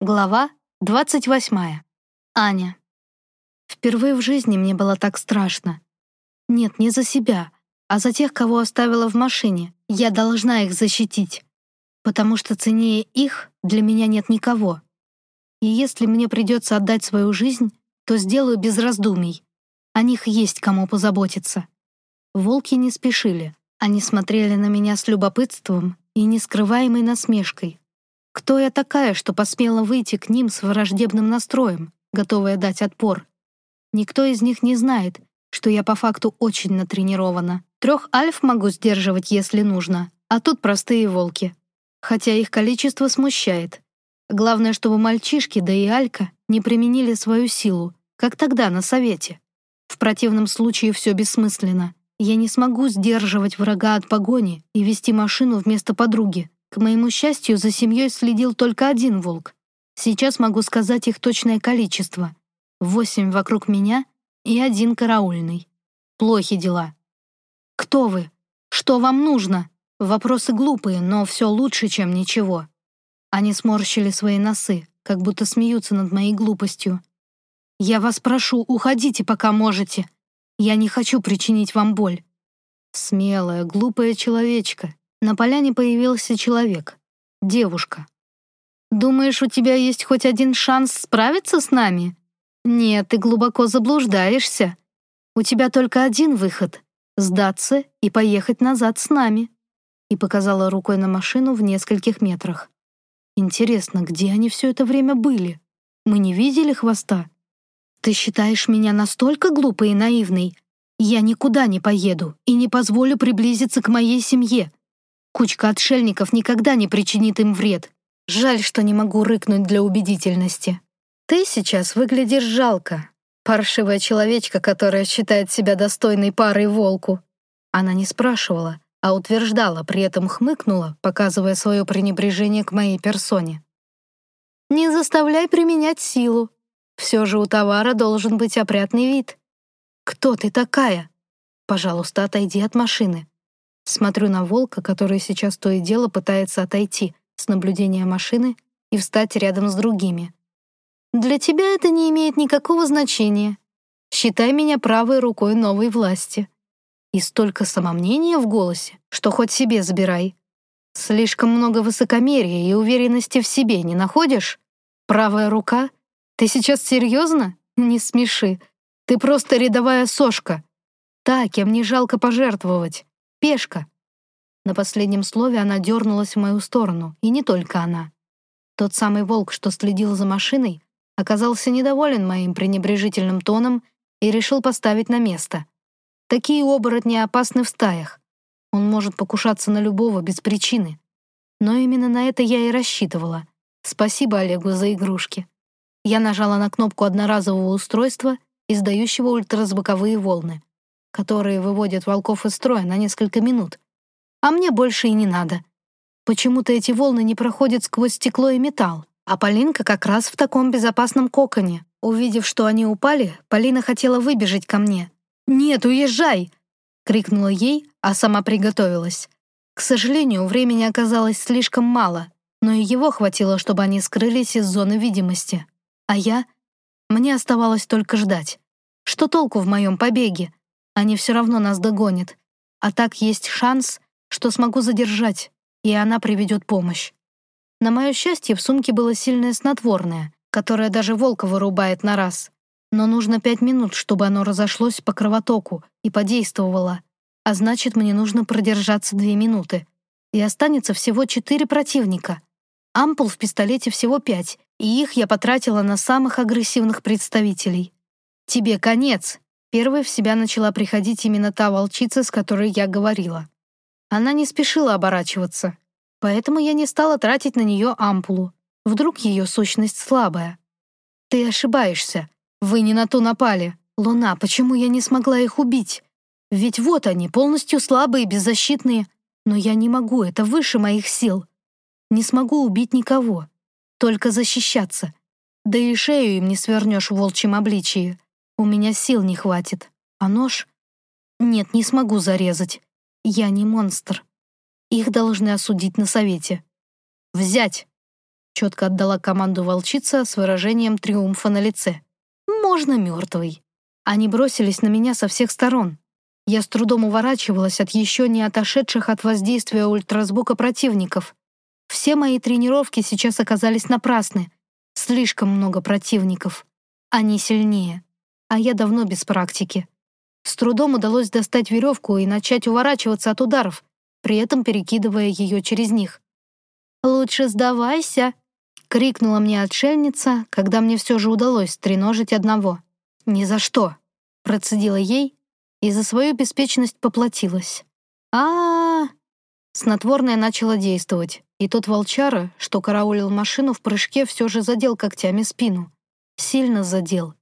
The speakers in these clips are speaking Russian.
Глава 28. Аня. Впервые в жизни мне было так страшно. Нет, не за себя, а за тех, кого оставила в машине. Я должна их защитить, потому что ценнее их для меня нет никого. И если мне придется отдать свою жизнь, то сделаю без раздумий. О них есть кому позаботиться. Волки не спешили. Они смотрели на меня с любопытством и нескрываемой насмешкой. Кто я такая, что посмела выйти к ним с враждебным настроем, готовая дать отпор? Никто из них не знает, что я по факту очень натренирована. Трех альф могу сдерживать, если нужно, а тут простые волки. Хотя их количество смущает. Главное, чтобы мальчишки, да и Алька, не применили свою силу, как тогда на совете. В противном случае все бессмысленно. Я не смогу сдерживать врага от погони и вести машину вместо подруги, к моему счастью, за семьей следил только один волк. Сейчас могу сказать их точное количество. Восемь вокруг меня и один караульный. Плохи дела. «Кто вы? Что вам нужно?» Вопросы глупые, но все лучше, чем ничего. Они сморщили свои носы, как будто смеются над моей глупостью. «Я вас прошу, уходите, пока можете. Я не хочу причинить вам боль». Смелая, глупая человечка, на поляне появился человек. Девушка. «Думаешь, у тебя есть хоть один шанс справиться с нами? Нет, ты глубоко заблуждаешься. У тебя только один выход — сдаться и поехать назад с нами». И показала рукой на машину в нескольких метрах. «Интересно, где они все это время были? Мы не видели хвоста?» «Ты считаешь меня настолько глупой и наивной? Я никуда не поеду и не позволю приблизиться к моей семье. Кучка отшельников никогда не причинит им вред. Жаль, что не могу рыкнуть для убедительности. Ты сейчас выглядишь жалко. Паршивая человечка, которая считает себя достойной парой волку. Она не спрашивала, а утверждала, при этом хмыкнула, показывая свое пренебрежение к моей персоне. «Не заставляй применять силу. Все же у товара должен быть опрятный вид. Кто ты такая? Пожалуйста, отойди от машины. Смотрю на волка, который сейчас то и дело пытается отойти с наблюдения машины и встать рядом с другими. «Для тебя это не имеет никакого значения. Считай меня правой рукой новой власти». И столько самомнения в голосе, что хоть себе забирай. Слишком много высокомерия и уверенности в себе не находишь? Правая рука? Ты сейчас серьезно? Не смеши. Ты просто рядовая сошка. Та, кем не жалко пожертвовать. Пешка!» На последнем слове она дернулась в мою сторону, и не только она. Тот самый волк, что следил за машиной, оказался недоволен моим пренебрежительным тоном и решил поставить на место. Такие оборотни опасны в стаях. Он может покушаться на любого без причины. Но именно на это я и рассчитывала. Спасибо Олегу за игрушки. Я нажала на кнопку одноразового устройства, издающего ультразвуковые волны которые выводят волков из строя на несколько минут. А мне больше и не надо. Почему-то эти волны не проходят сквозь стекло и металл, а Полинка как раз в таком безопасном коконе. Увидев, что они упали, Полина хотела выбежать ко мне. «Нет, уезжай!» — крикнула ей, а сама приготовилась. К сожалению, времени оказалось слишком мало, но и его хватило, чтобы они скрылись из зоны видимости. А я? Мне оставалось только ждать. Что толку в моем побеге? Они все равно нас догонят. А так есть шанс, что смогу задержать, и она приведет помощь. На мое счастье, в сумке было сильное снотворное, которое даже волка вырубает на раз. Но нужно пять минут, чтобы оно разошлось по кровотоку и подействовало. А значит, мне нужно продержаться две минуты. И останется всего четыре противника. Ампул в пистолете всего пять, и их я потратила на самых агрессивных представителей. Тебе конец, Первой в себя начала приходить именно та волчица, с которой я говорила. Она не спешила оборачиваться, поэтому я не стала тратить на нее ампулу. Вдруг ее сущность слабая. «Ты ошибаешься. Вы не на ту напали. Луна, почему я не смогла их убить? Ведь вот они, полностью слабые и беззащитные. Но я не могу, это выше моих сил. Не смогу убить никого. Только защищаться. Да и шею им не свернешь в волчьем обличии. У меня сил не хватит. А нож? Нет, не смогу зарезать. Я не монстр. Их должны осудить на совете. Взять. четко отдала команду волчица с выражением триумфа на лице. «Можно мертвый». Они бросились на меня со всех сторон. Я с трудом уворачивалась от еще не отошедших от воздействия ультразвука противников. Все мои тренировки сейчас оказались напрасны. Слишком много противников. Они сильнее. А я давно без практики. С трудом удалось достать веревку и начать уворачиваться от ударов, при этом перекидывая ее через них. «Лучше сдавайся!» — крикнула мне отшельница, когда мне все же удалось стреножить одного. «Ни за что!» — процедила ей и за свою беспечность поплатилась. а а, -а Снотворное начало действовать, и тот волчара, что караулил машину в прыжке, все же задел когтями спину. Сильно задел.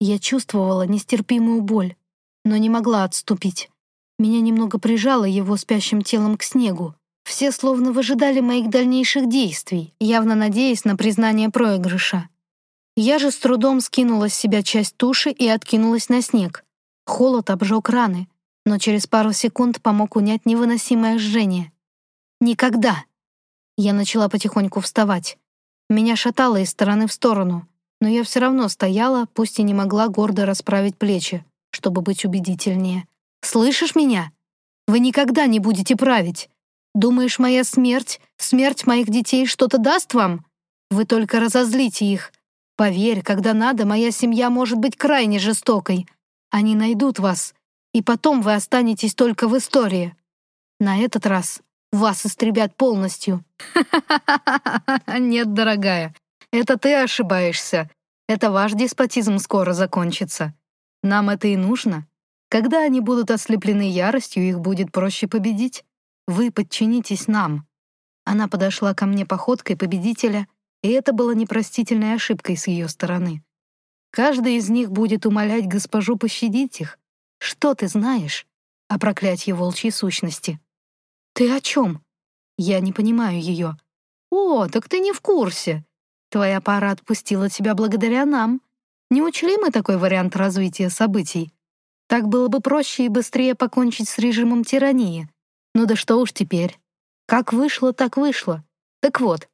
Я чувствовала нестерпимую боль, но не могла отступить. Меня немного прижало его спящим телом к снегу, все словно выжидали моих дальнейших действий, явно надеясь на признание проигрыша. Я же с трудом скинула с себя часть туши и откинулась на снег. Холод обжег раны, но через пару секунд помог унять невыносимое жжение. «Никогда!» Я начала потихоньку вставать. Меня шатало из стороны в сторону, но я все равно стояла, пусть и не могла гордо расправить плечи, чтобы быть убедительнее. «Слышишь меня? Вы никогда не будете править! Думаешь, моя смерть, смерть моих детей что-то даст вам? Вы только разозлите их. Поверь, когда надо, моя семья может быть крайне жестокой. Они найдут вас, и потом вы останетесь только в истории. На этот раз вас истребят полностью. Нет, дорогая, это ты ошибаешься. Это ваш деспотизм скоро закончится. Нам это и нужно. Когда они будут ослеплены яростью, их будет проще победить. Вы подчинитесь нам». Она подошла ко мне походкой победителя, и это было непростительной ошибкой с ее стороны. Каждый из них будет умолять госпожу пощадить их. Что ты знаешь о проклятье волчьей сущности? Ты о чем? Я не понимаю ее. О, так ты не в курсе. Твоя пара отпустила тебя благодаря нам. Не учли мы такой вариант развития событий? Так было бы проще и быстрее покончить с режимом тирании. Ну да что уж теперь. Как вышло, так вышло. Так вот.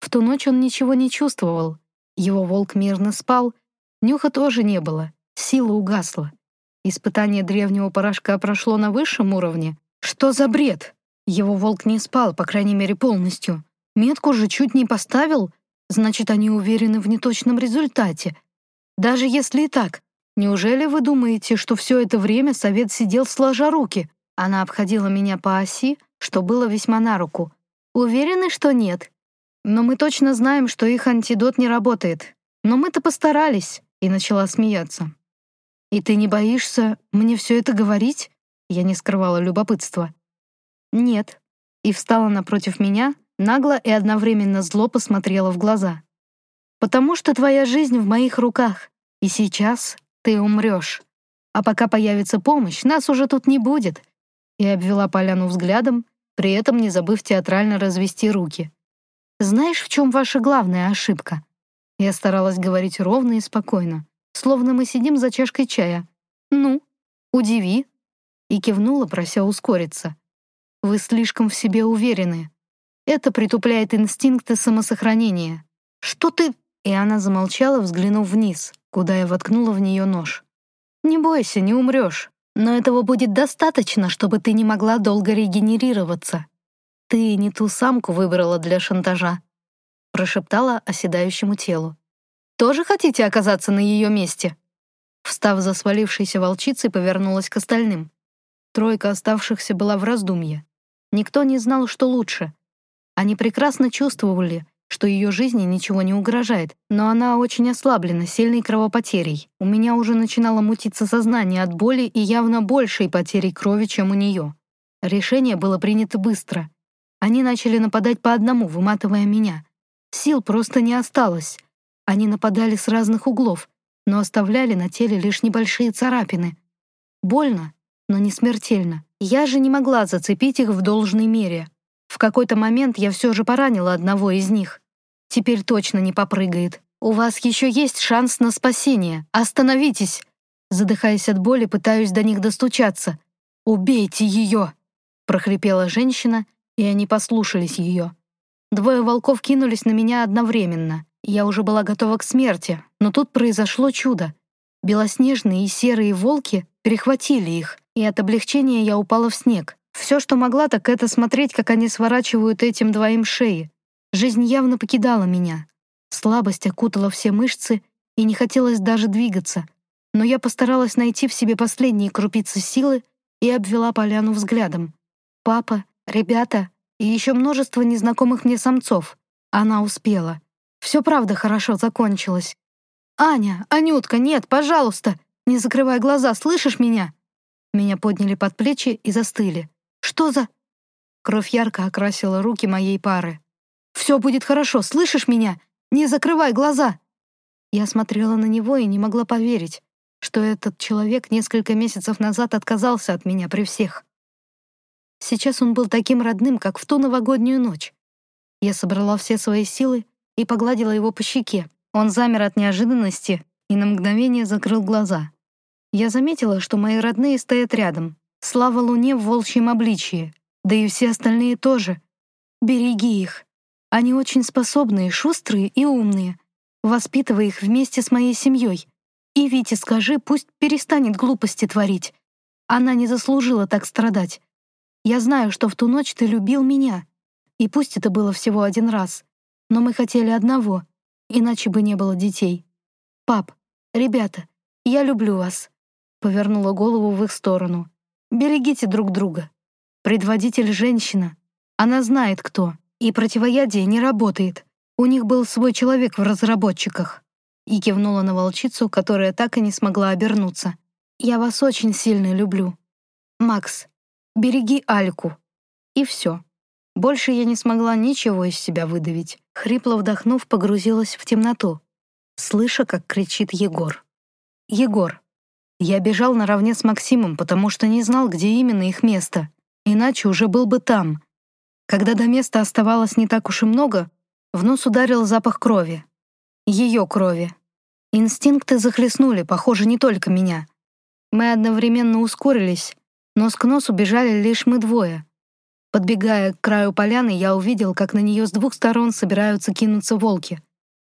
В ту ночь он ничего не чувствовал. Его волк мирно спал, нюха тоже не было, сила угасла. Испытание древнего порошка прошло на высшем уровне. Что за бред? Его волк не спал, по крайней мере, полностью. Метку же чуть не поставил, значит, они уверены в неточном результате. Даже если и так, неужели вы думаете, что все это время совет сидел сложа руки? Она обходила меня по оси, что было весьма на руку. Уверены, что нет. Но мы точно знаем, что их антидот не работает. Но мы-то постарались, и начала смеяться. И ты не боишься мне все это говорить? Я не скрывала любопытства. Нет. И встала напротив меня, нагло и одновременно зло посмотрела в глаза. Потому что твоя жизнь в моих руках, и сейчас ты умрешь. А пока появится помощь, нас уже тут не будет, и обвела поляну взглядом, при этом не забыв театрально развести руки. «Знаешь, в чем ваша главная ошибка?» Я старалась говорить ровно и спокойно, словно мы сидим за чашкой чая. «Ну, удиви!» И кивнула, прося ускориться. «Вы слишком в себе уверены. Это притупляет инстинкты самосохранения. Что ты...» И она замолчала, взглянув вниз, куда я воткнула в нее нож. «Не бойся, не умрешь. Но этого будет достаточно, чтобы ты не могла долго регенерироваться. Ты не ту самку выбрала для шантажа», — прошептала оседающему телу. «Тоже хотите оказаться на ее месте?» Встав за свалившейся волчицей, повернулась к остальным. Тройка оставшихся была в раздумье. Никто не знал, что лучше. Они прекрасно чувствовали, что ее жизни ничего не угрожает, но она очень ослаблена сильной кровопотерей. У меня уже начинало мутиться сознание от боли и явно большей потери крови, чем у нее. Решение было принято быстро. Они начали нападать по одному, выматывая меня. Сил просто не осталось. Они нападали с разных углов, но оставляли на теле лишь небольшие царапины. Больно, но не смертельно. Я же не могла зацепить их в должной мере. Какой-то момент я все же поранила одного из них. Теперь точно не попрыгает. У вас еще есть шанс на спасение. Остановитесь!» Задыхаясь от боли, пытаюсь до них достучаться. «Убейте ее!» прохрипела женщина, и они послушались ее. Двое волков кинулись на меня одновременно. Я уже была готова к смерти, но тут произошло чудо. Белоснежные и серые волки перехватили их, и от облегчения я упала в снег. Все, что могла, так это смотреть, как они сворачивают этим двоим шеи. Жизнь явно покидала меня. Слабость окутала все мышцы, и не хотелось даже двигаться. Но я постаралась найти в себе последние крупицы силы и обвела поляну взглядом. Папа, ребята и еще множество незнакомых мне самцов. Она успела. Все правда хорошо закончилось. «Аня, Анютка, нет, пожалуйста! Не закрывай глаза, слышишь меня?» Меня подняли под плечи и застыли. «Что за...» Кровь ярко окрасила руки моей пары. «Все будет хорошо, слышишь меня? Не закрывай глаза!» Я смотрела на него и не могла поверить, что этот человек несколько месяцев назад отказался от меня при всех. Сейчас он был таким родным, как в ту новогоднюю ночь. Я собрала все свои силы и погладила его по щеке. Он замер от неожиданности и на мгновение закрыл глаза. Я заметила, что мои родные стоят рядом. Слава Луне в волчьем обличье, да и все остальные тоже. Береги их. Они очень способные, шустрые и умные. Воспитывай их вместе с моей семьей. И Вите скажи, пусть перестанет глупости творить. Она не заслужила так страдать. Я знаю, что в ту ночь ты любил меня. И пусть это было всего один раз. Но мы хотели одного, иначе бы не было детей. Пап, ребята, я люблю вас. Повернула голову в их сторону. Берегите друг друга. Предводитель — женщина. Она знает, кто. И противоядие не работает. У них был свой человек в разработчиках. И кивнула на волчицу, которая так и не смогла обернуться. «Я вас очень сильно люблю. Макс, Береги Альку. И все. Больше я не смогла ничего из себя выдавить. Хрипло вдохнув, погрузилась в темноту, слыша, как кричит Егор. «Егор!» Я бежал наравне с Максимом, потому что не знал, где именно их место. Иначе уже был бы там. Когда до места оставалось не так уж и много, в нос ударил запах крови. Ее крови. Инстинкты захлестнули, похоже, не только меня. Мы одновременно ускорились, Нос к носу бежали лишь мы двое. Подбегая к краю поляны, я увидел, как на нее с двух сторон собираются кинуться волки.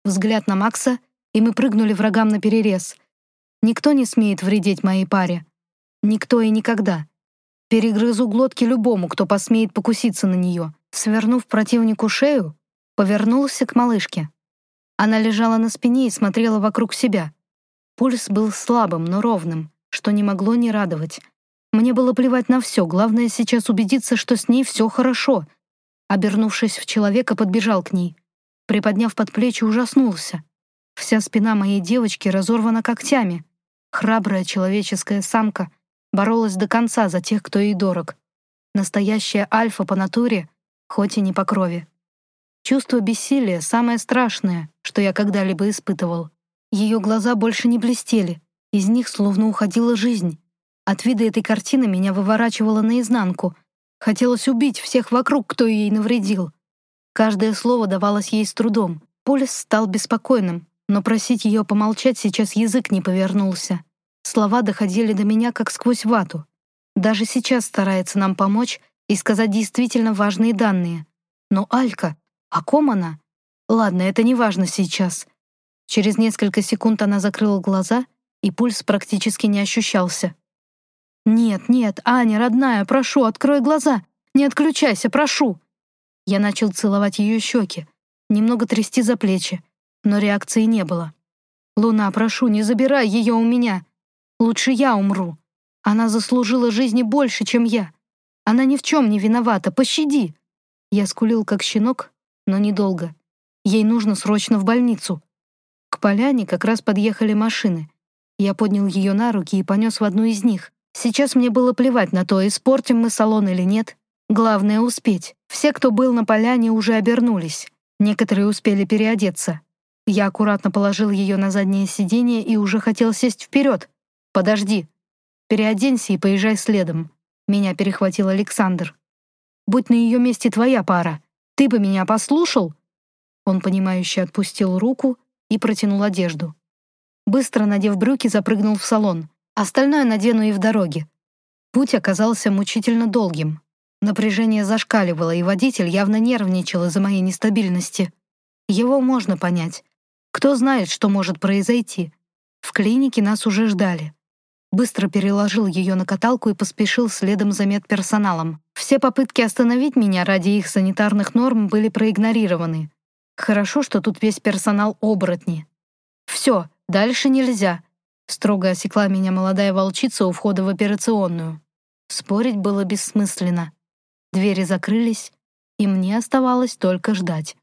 Взгляд на Макса, и мы прыгнули врагам на перерез. Никто не смеет вредить моей паре. Никто и никогда. Перегрызу глотки любому, кто посмеет покуситься на нее. Свернув противнику шею, повернулся к малышке. Она лежала на спине и смотрела вокруг себя. Пульс был слабым, но ровным, что не могло не радовать. Мне было плевать на все, главное сейчас убедиться, что с ней все хорошо. Обернувшись в человека, подбежал к ней. Приподняв под плечи, ужаснулся. Вся спина моей девочки разорвана когтями. Храбрая человеческая самка боролась до конца за тех, кто ей дорог. Настоящая альфа по натуре, хоть и не по крови. Чувство бессилия — самое страшное, что я когда-либо испытывал. Ее глаза больше не блестели, из них словно уходила жизнь. От вида этой картины меня выворачивало наизнанку. Хотелось убить всех вокруг, кто ей навредил. Каждое слово давалось ей с трудом. Пульс стал беспокойным, но просить ее помолчать сейчас язык не повернулся. Слова доходили до меня, как сквозь вату. Даже сейчас старается нам помочь и сказать действительно важные данные. Но Алька, о ком она? Ладно, это не важно сейчас. Через несколько секунд она закрыла глаза, и пульс практически не ощущался. «Нет, нет, Аня, родная, прошу, открой глаза! Не отключайся, прошу!» Я начал целовать ее щеки, немного трясти за плечи, но реакции не было. «Луна, прошу, не забирай ее у меня! Лучше я умру! Она заслужила жизни больше, чем я! Она ни в чем не виновата, пощади!» Я скулил, как щенок, но недолго. Ей нужно срочно в больницу. К поляне как раз подъехали машины. Я поднял ее на руки и понес в одну из них. Сейчас мне было плевать на то, испортим мы салон или нет. Главное — успеть. Все, кто был на поляне, уже обернулись. Некоторые успели переодеться. Я аккуратно положил ее на заднее сиденье и уже хотел сесть вперед. «Подожди. Переоденься и поезжай следом». Меня перехватил Александр. «Будь на ее месте твоя пара. Ты бы меня послушал?» Он, понимающе отпустил руку и протянул одежду. Быстро надев брюки, запрыгнул в салон. Остальное надену и в дороге. Путь оказался мучительно долгим. Напряжение зашкаливало, и водитель явно нервничал из-за моей нестабильности. Его можно понять. Кто знает, что может произойти. В клинике нас уже ждали. Быстро переложил ее на каталку и поспешил следом за медперсоналом. Все попытки остановить меня ради их санитарных норм были проигнорированы. Хорошо, что тут весь персонал оборотни. «Все, дальше нельзя», — строго осекла меня молодая волчица у входа в операционную. Спорить было бессмысленно. Двери закрылись, и мне оставалось только ждать.